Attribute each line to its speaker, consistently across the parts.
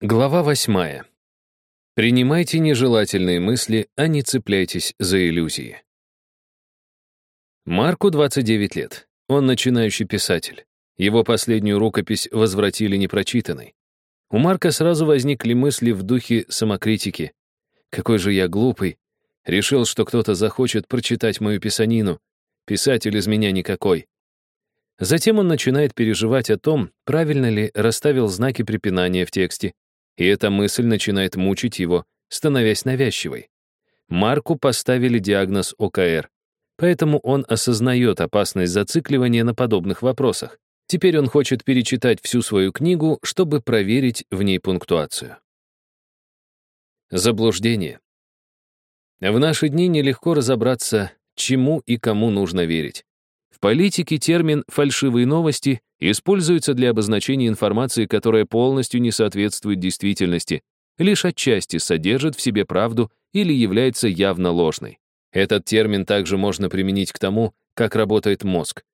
Speaker 1: Глава восьмая. Принимайте нежелательные мысли, а не цепляйтесь за иллюзии. Марку 29 лет. Он начинающий писатель. Его последнюю рукопись возвратили непрочитанной. У Марка сразу возникли мысли в духе самокритики. «Какой же я глупый. Решил, что кто-то захочет прочитать мою писанину. Писатель из меня никакой». Затем он начинает переживать о том, правильно ли расставил знаки препинания в тексте, и эта мысль начинает мучить его, становясь навязчивой. Марку поставили диагноз ОКР, поэтому он осознает опасность зацикливания на подобных вопросах. Теперь он хочет перечитать всю свою книгу, чтобы проверить в ней пунктуацию. Заблуждение. В наши дни нелегко разобраться, чему и кому нужно верить. В политике термин «фальшивые новости» используется для обозначения информации, которая полностью не соответствует действительности, лишь отчасти содержит в себе правду или является явно ложной. Этот термин также можно применить к тому, как работает мозг.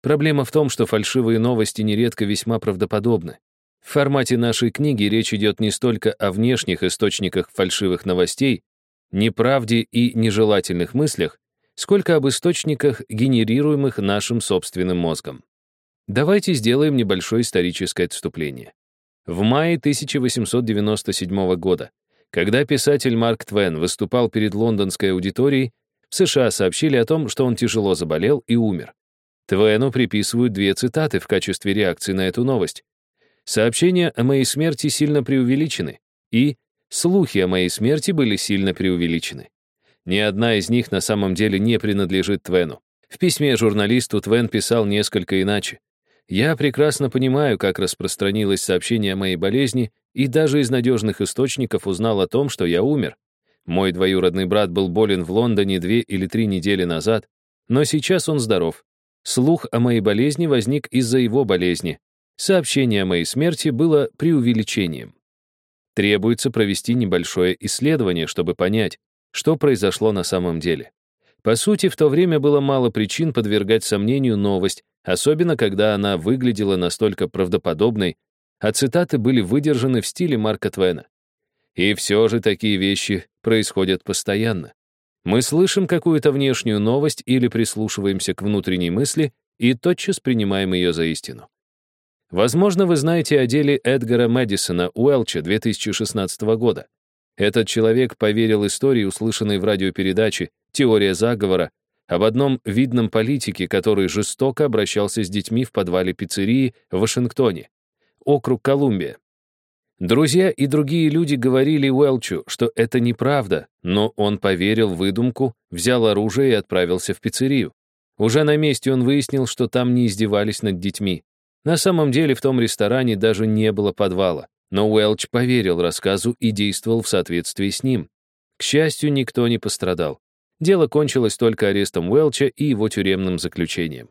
Speaker 1: Проблема в том, что фальшивые новости нередко весьма правдоподобны. В формате нашей книги речь идет не столько о внешних источниках фальшивых новостей, неправде и нежелательных мыслях, сколько об источниках, генерируемых нашим собственным мозгом. Давайте сделаем небольшое историческое отступление. В мае 1897 года, когда писатель Марк Твен выступал перед лондонской аудиторией, в США сообщили о том, что он тяжело заболел и умер. Твену приписывают две цитаты в качестве реакции на эту новость. «Сообщения о моей смерти сильно преувеличены» и «Слухи о моей смерти были сильно преувеличены». Ни одна из них на самом деле не принадлежит Твену. В письме журналисту Твен писал несколько иначе. «Я прекрасно понимаю, как распространилось сообщение о моей болезни, и даже из надежных источников узнал о том, что я умер. Мой двоюродный брат был болен в Лондоне две или три недели назад, но сейчас он здоров. Слух о моей болезни возник из-за его болезни. Сообщение о моей смерти было преувеличением. Требуется провести небольшое исследование, чтобы понять, что произошло на самом деле. По сути, в то время было мало причин подвергать сомнению новость, особенно когда она выглядела настолько правдоподобной, а цитаты были выдержаны в стиле Марка Твена. И все же такие вещи происходят постоянно. Мы слышим какую-то внешнюю новость или прислушиваемся к внутренней мысли и тотчас принимаем ее за истину. Возможно, вы знаете о деле Эдгара Мэдисона Уэлча 2016 года. Этот человек поверил истории, услышанной в радиопередаче «Теория заговора», об одном видном политике, который жестоко обращался с детьми в подвале пиццерии в Вашингтоне, округ Колумбия. Друзья и другие люди говорили Уэлчу, что это неправда, но он поверил выдумку, взял оружие и отправился в пиццерию. Уже на месте он выяснил, что там не издевались над детьми. На самом деле в том ресторане даже не было подвала. Но Уэлч поверил рассказу и действовал в соответствии с ним. К счастью, никто не пострадал. Дело кончилось только арестом Уэлча и его тюремным заключением.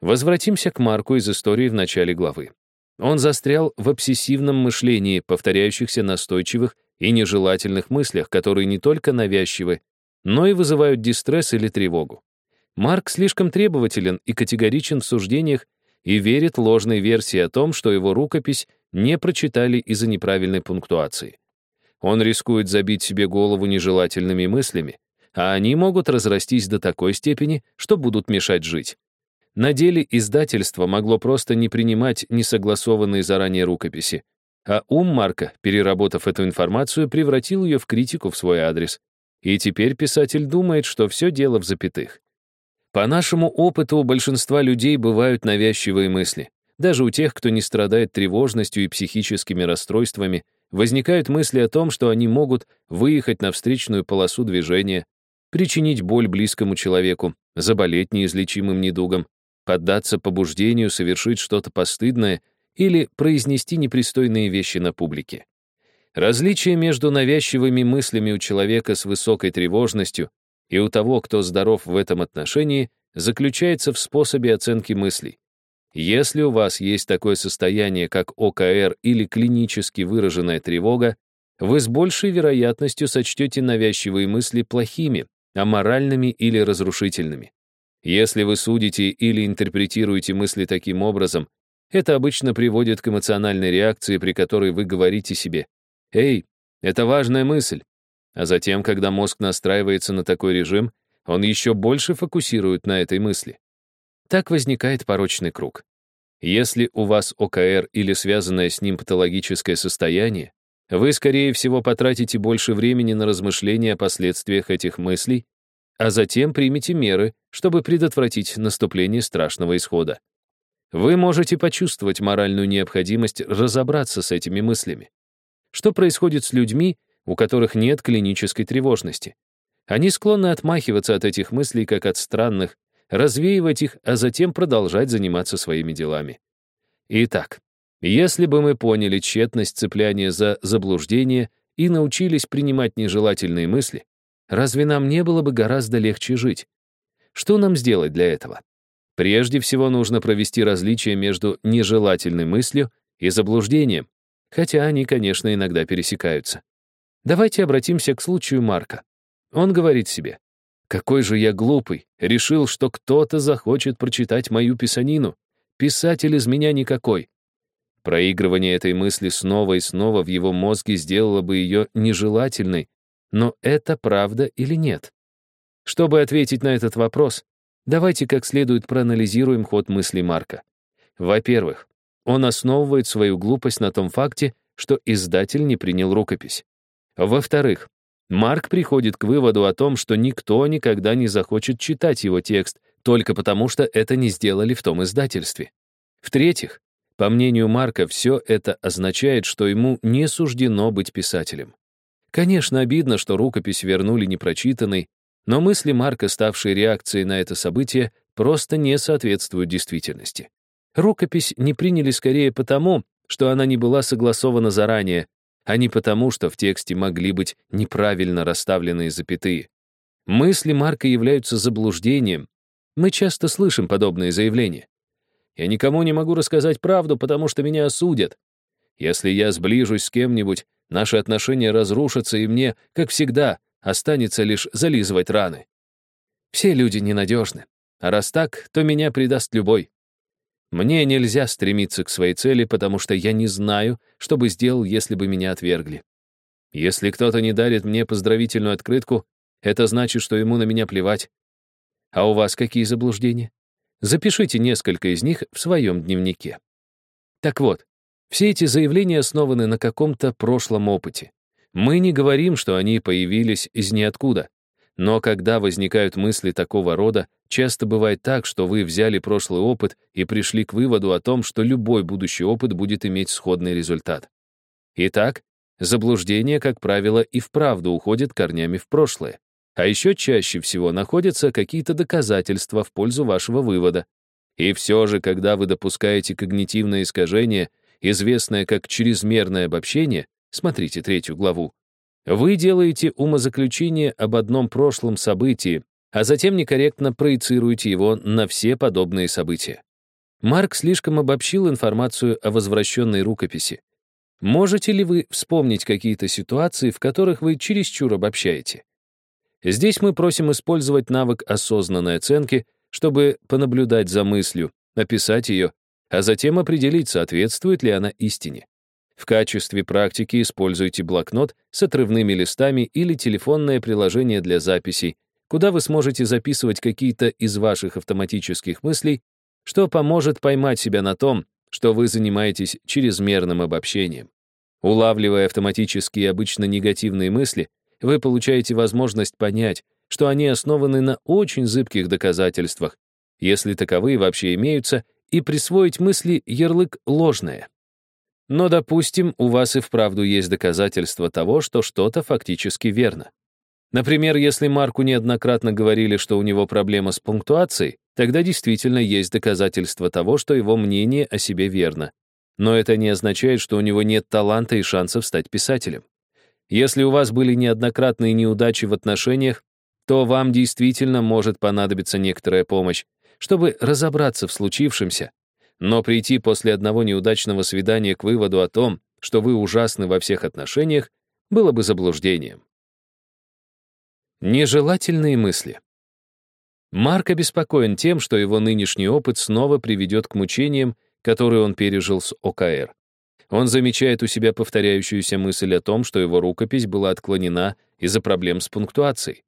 Speaker 1: Возвратимся к Марку из истории в начале главы. Он застрял в обсессивном мышлении, повторяющихся настойчивых и нежелательных мыслях, которые не только навязчивы, но и вызывают дистресс или тревогу. Марк слишком требователен и категоричен в суждениях и верит ложной версии о том, что его рукопись не прочитали из-за неправильной пунктуации. Он рискует забить себе голову нежелательными мыслями, а они могут разрастись до такой степени, что будут мешать жить. На деле издательство могло просто не принимать несогласованные заранее рукописи, а ум Марка, переработав эту информацию, превратил ее в критику в свой адрес. И теперь писатель думает, что все дело в запятых. По нашему опыту у большинства людей бывают навязчивые мысли. Даже у тех, кто не страдает тревожностью и психическими расстройствами, возникают мысли о том, что они могут выехать на встречную полосу движения, причинить боль близкому человеку, заболеть неизлечимым недугом, поддаться побуждению совершить что-то постыдное или произнести непристойные вещи на публике. Различие между навязчивыми мыслями у человека с высокой тревожностью и у того, кто здоров в этом отношении, заключается в способе оценки мыслей. Если у вас есть такое состояние, как ОКР или клинически выраженная тревога, вы с большей вероятностью сочтете навязчивые мысли плохими, аморальными или разрушительными. Если вы судите или интерпретируете мысли таким образом, Это обычно приводит к эмоциональной реакции, при которой вы говорите себе «Эй, это важная мысль». А затем, когда мозг настраивается на такой режим, он еще больше фокусирует на этой мысли. Так возникает порочный круг. Если у вас ОКР или связанное с ним патологическое состояние, вы, скорее всего, потратите больше времени на размышления о последствиях этих мыслей, а затем примите меры, чтобы предотвратить наступление страшного исхода. Вы можете почувствовать моральную необходимость разобраться с этими мыслями. Что происходит с людьми, у которых нет клинической тревожности? Они склонны отмахиваться от этих мыслей как от странных, развеивать их, а затем продолжать заниматься своими делами. Итак, если бы мы поняли тщетность цепляния за заблуждение и научились принимать нежелательные мысли, разве нам не было бы гораздо легче жить? Что нам сделать для этого? Прежде всего нужно провести различие между нежелательной мыслью и заблуждением, хотя они, конечно, иногда пересекаются. Давайте обратимся к случаю Марка. Он говорит себе, «Какой же я глупый, решил, что кто-то захочет прочитать мою писанину. Писатель из меня никакой». Проигрывание этой мысли снова и снова в его мозге сделало бы ее нежелательной, но это правда или нет? Чтобы ответить на этот вопрос, давайте как следует проанализируем ход мыслей Марка. Во-первых, он основывает свою глупость на том факте, что издатель не принял рукопись. Во-вторых, Марк приходит к выводу о том, что никто никогда не захочет читать его текст, только потому что это не сделали в том издательстве. В-третьих, по мнению Марка, все это означает, что ему не суждено быть писателем. Конечно, обидно, что рукопись вернули непрочитанной, но мысли Марка, ставшие реакцией на это событие, просто не соответствуют действительности. Рукопись не приняли скорее потому, что она не была согласована заранее, а не потому, что в тексте могли быть неправильно расставленные запятые. Мысли Марка являются заблуждением. Мы часто слышим подобные заявления. «Я никому не могу рассказать правду, потому что меня осудят. Если я сближусь с кем-нибудь, наши отношения разрушатся, и мне, как всегда, останется лишь зализывать раны. Все люди ненадежны, а раз так, то меня предаст любой. Мне нельзя стремиться к своей цели, потому что я не знаю, что бы сделал, если бы меня отвергли. Если кто-то не дарит мне поздравительную открытку, это значит, что ему на меня плевать. А у вас какие заблуждения? Запишите несколько из них в своем дневнике. Так вот, все эти заявления основаны на каком-то прошлом опыте. Мы не говорим, что они появились из ниоткуда. Но когда возникают мысли такого рода, часто бывает так, что вы взяли прошлый опыт и пришли к выводу о том, что любой будущий опыт будет иметь сходный результат. Итак, заблуждение, как правило, и вправду уходит корнями в прошлое. А еще чаще всего находятся какие-то доказательства в пользу вашего вывода. И все же, когда вы допускаете когнитивное искажение, известное как чрезмерное обобщение, смотрите третью главу, вы делаете умозаключение об одном прошлом событии, а затем некорректно проецируете его на все подобные события. Марк слишком обобщил информацию о возвращенной рукописи. Можете ли вы вспомнить какие-то ситуации, в которых вы чересчур обобщаете? Здесь мы просим использовать навык осознанной оценки, чтобы понаблюдать за мыслью, описать ее, а затем определить, соответствует ли она истине. В качестве практики используйте блокнот с отрывными листами или телефонное приложение для записей, куда вы сможете записывать какие-то из ваших автоматических мыслей, что поможет поймать себя на том, что вы занимаетесь чрезмерным обобщением. Улавливая автоматические обычно негативные мысли, вы получаете возможность понять, что они основаны на очень зыбких доказательствах, если таковые вообще имеются, и присвоить мысли ярлык «ложное». Но, допустим, у вас и вправду есть доказательства того, что что-то фактически верно. Например, если Марку неоднократно говорили, что у него проблема с пунктуацией, тогда действительно есть доказательства того, что его мнение о себе верно. Но это не означает, что у него нет таланта и шансов стать писателем. Если у вас были неоднократные неудачи в отношениях, то вам действительно может понадобиться некоторая помощь, чтобы разобраться в случившемся но прийти после одного неудачного свидания к выводу о том, что вы ужасны во всех отношениях, было бы заблуждением. Нежелательные мысли. Марк обеспокоен тем, что его нынешний опыт снова приведет к мучениям, которую он пережил с ОКР. Он замечает у себя повторяющуюся мысль о том, что его рукопись была отклонена из-за проблем с пунктуацией.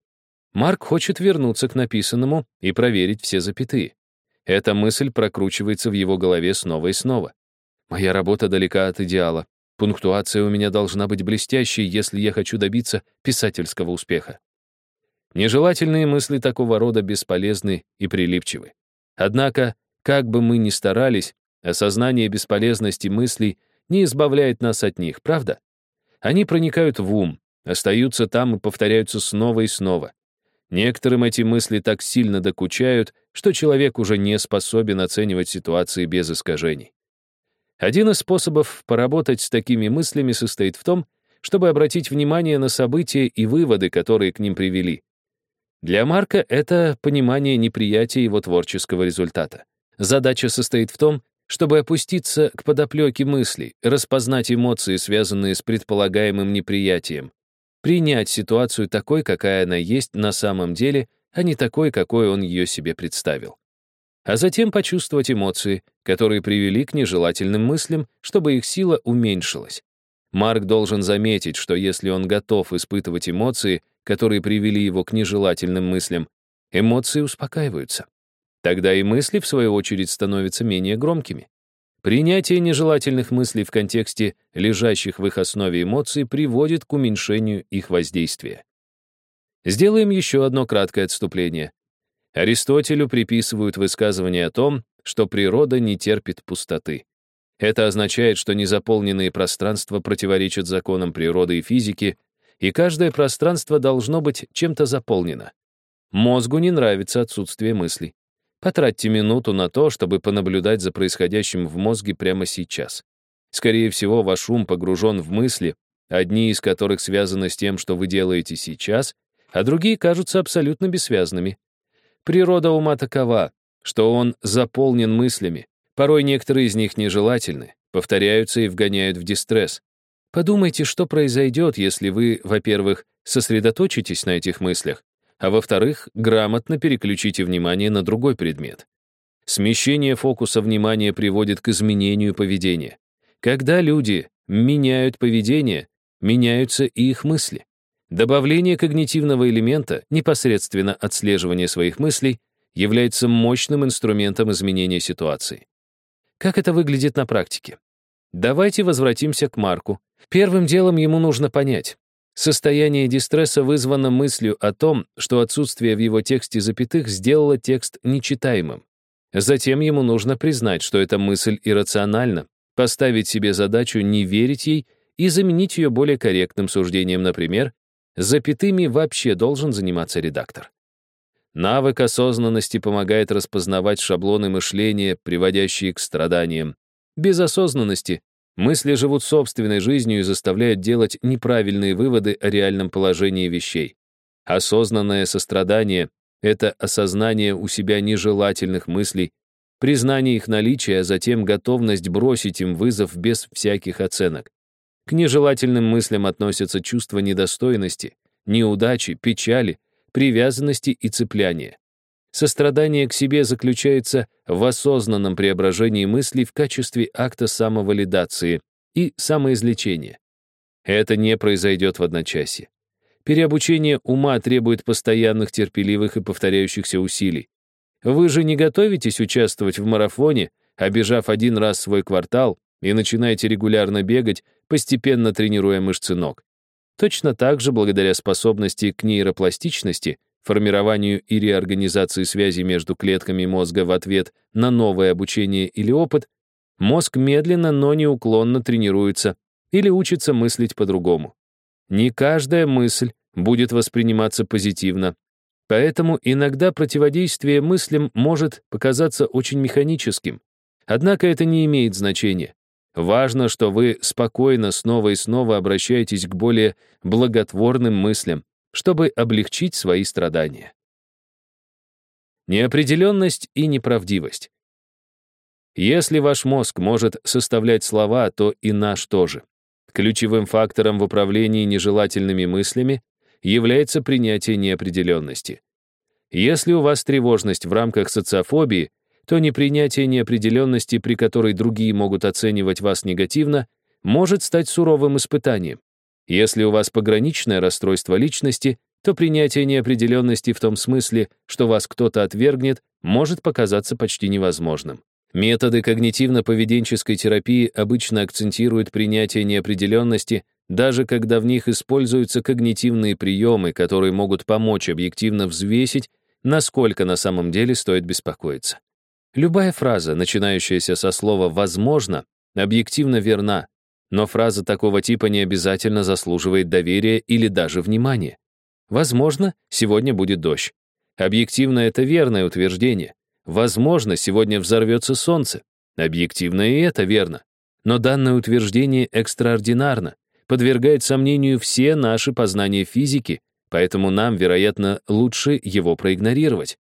Speaker 1: Марк хочет вернуться к написанному и проверить все запятые. Эта мысль прокручивается в его голове снова и снова. Моя работа далека от идеала. Пунктуация у меня должна быть блестящей, если я хочу добиться писательского успеха. Нежелательные мысли такого рода бесполезны и прилипчивы. Однако, как бы мы ни старались, осознание бесполезности мыслей не избавляет нас от них, правда? Они проникают в ум, остаются там и повторяются снова и снова. Некоторым эти мысли так сильно докучают, что человек уже не способен оценивать ситуации без искажений. Один из способов поработать с такими мыслями состоит в том, чтобы обратить внимание на события и выводы, которые к ним привели. Для Марка это понимание неприятия его творческого результата. Задача состоит в том, чтобы опуститься к подоплеке мыслей, распознать эмоции, связанные с предполагаемым неприятием, принять ситуацию такой, какая она есть на самом деле, а не такой, какой он ее себе представил а затем почувствовать эмоции, которые привели к нежелательным мыслям, чтобы их сила уменьшилась. Марк должен заметить, что если он готов испытывать эмоции, которые привели его к нежелательным мыслям, эмоции успокаиваются. Тогда и мысли, в свою очередь, становятся менее громкими. Принятие нежелательных мыслей в контексте лежащих в их основе эмоций приводит к уменьшению их воздействия. Сделаем еще одно краткое отступление. Аристотелю приписывают высказывание о том, что природа не терпит пустоты. Это означает, что незаполненные пространства противоречат законам природы и физики, и каждое пространство должно быть чем-то заполнено. Мозгу не нравится отсутствие мыслей. Потратьте минуту на то, чтобы понаблюдать за происходящим в мозге прямо сейчас. Скорее всего, ваш ум погружен в мысли, одни из которых связаны с тем, что вы делаете сейчас, а другие кажутся абсолютно бессвязными. Природа ума такова, что он заполнен мыслями. Порой некоторые из них нежелательны, повторяются и вгоняют в дистресс. Подумайте, что произойдет, если вы, во-первых, сосредоточитесь на этих мыслях, а во-вторых, грамотно переключите внимание на другой предмет. Смещение фокуса внимания приводит к изменению поведения. Когда люди меняют поведение, меняются и их мысли. Добавление когнитивного элемента, непосредственно отслеживание своих мыслей, является мощным инструментом изменения ситуации. Как это выглядит на практике? Давайте возвратимся к Марку. Первым делом ему нужно понять. Состояние дистресса вызвано мыслью о том, что отсутствие в его тексте запятых сделало текст нечитаемым. Затем ему нужно признать, что эта мысль иррациональна, поставить себе задачу не верить ей и заменить ее более корректным суждением, например, Запятыми вообще должен заниматься редактор. Навык осознанности помогает распознавать шаблоны мышления, приводящие к страданиям. Без осознанности мысли живут собственной жизнью и заставляют делать неправильные выводы о реальном положении вещей. Осознанное сострадание — это осознание у себя нежелательных мыслей, признание их наличия, а затем готовность бросить им вызов без всяких оценок. К нежелательным мыслям относятся чувства недостойности, неудачи, печали, привязанности и цепляния. Сострадание к себе заключается в осознанном преображении мыслей в качестве акта самовалидации и самоизлечения. Это не произойдет в одночасье. Переобучение ума требует постоянных терпеливых и повторяющихся усилий. Вы же не готовитесь участвовать в марафоне, обежав один раз свой квартал, и начинаете регулярно бегать, постепенно тренируя мышцы ног. Точно так же, благодаря способности к нейропластичности, формированию и реорганизации связей между клетками мозга в ответ на новое обучение или опыт, мозг медленно, но неуклонно тренируется или учится мыслить по-другому. Не каждая мысль будет восприниматься позитивно, поэтому иногда противодействие мыслям может показаться очень механическим. Однако это не имеет значения. Важно, что вы спокойно снова и снова обращаетесь к более благотворным мыслям, чтобы облегчить свои страдания. Неопределенность и неправдивость. Если ваш мозг может составлять слова, то и наш тоже. Ключевым фактором в управлении нежелательными мыслями является принятие неопределенности. Если у вас тревожность в рамках социофобии, то непринятие неопределенности, при которой другие могут оценивать вас негативно, может стать суровым испытанием. Если у вас пограничное расстройство личности, то принятие неопределенности в том смысле, что вас кто-то отвергнет, может показаться почти невозможным. Методы когнитивно-поведенческой терапии обычно акцентируют принятие неопределенности, даже когда в них используются когнитивные приемы, которые могут помочь объективно взвесить, насколько на самом деле стоит беспокоиться. Любая фраза, начинающаяся со слова «возможно», объективно верна, но фраза такого типа не обязательно заслуживает доверия или даже внимания. Возможно, сегодня будет дождь. Объективно это верное утверждение. Возможно, сегодня взорвется солнце. Объективно и это верно. Но данное утверждение экстраординарно, подвергает сомнению все наши познания физики, поэтому нам, вероятно, лучше его проигнорировать.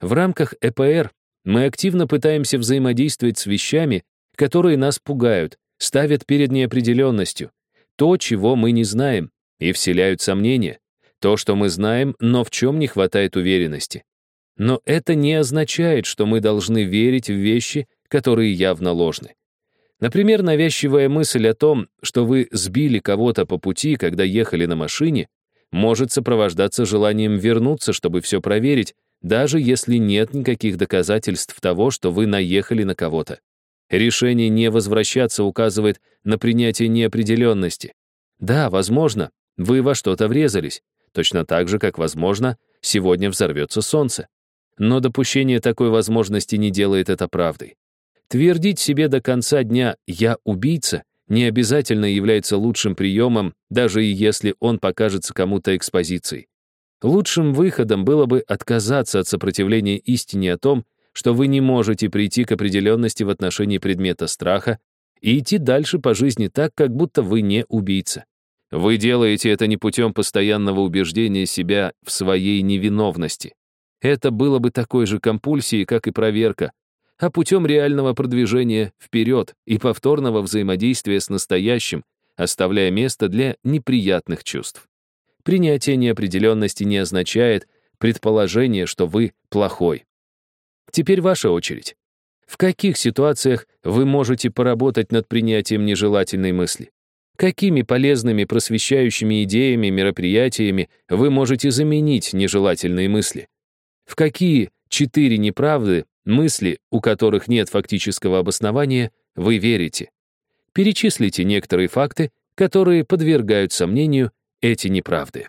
Speaker 1: В рамках ЭПР мы активно пытаемся взаимодействовать с вещами, которые нас пугают, ставят перед неопределенностью, то, чего мы не знаем, и вселяют сомнения, то, что мы знаем, но в чем не хватает уверенности. Но это не означает, что мы должны верить в вещи, которые явно ложны. Например, навязчивая мысль о том, что вы сбили кого-то по пути, когда ехали на машине, может сопровождаться желанием вернуться, чтобы все проверить, даже если нет никаких доказательств того, что вы наехали на кого-то. Решение не возвращаться указывает на принятие неопределенности. Да, возможно, вы во что-то врезались, точно так же, как, возможно, сегодня взорвется солнце. Но допущение такой возможности не делает это правдой. Твердить себе до конца дня «я убийца» не обязательно является лучшим приемом, даже и если он покажется кому-то экспозицией. Лучшим выходом было бы отказаться от сопротивления истине о том, что вы не можете прийти к определенности в отношении предмета страха и идти дальше по жизни так, как будто вы не убийца. Вы делаете это не путем постоянного убеждения себя в своей невиновности. Это было бы такой же компульсией, как и проверка, а путем реального продвижения вперед и повторного взаимодействия с настоящим, оставляя место для неприятных чувств. Принятие неопределенности не означает предположение, что вы плохой. Теперь ваша очередь. В каких ситуациях вы можете поработать над принятием нежелательной мысли? Какими полезными просвещающими идеями, мероприятиями вы можете заменить нежелательные мысли? В какие четыре неправды, мысли, у которых нет фактического обоснования, вы верите? Перечислите некоторые факты, которые подвергают сомнению эти неправды.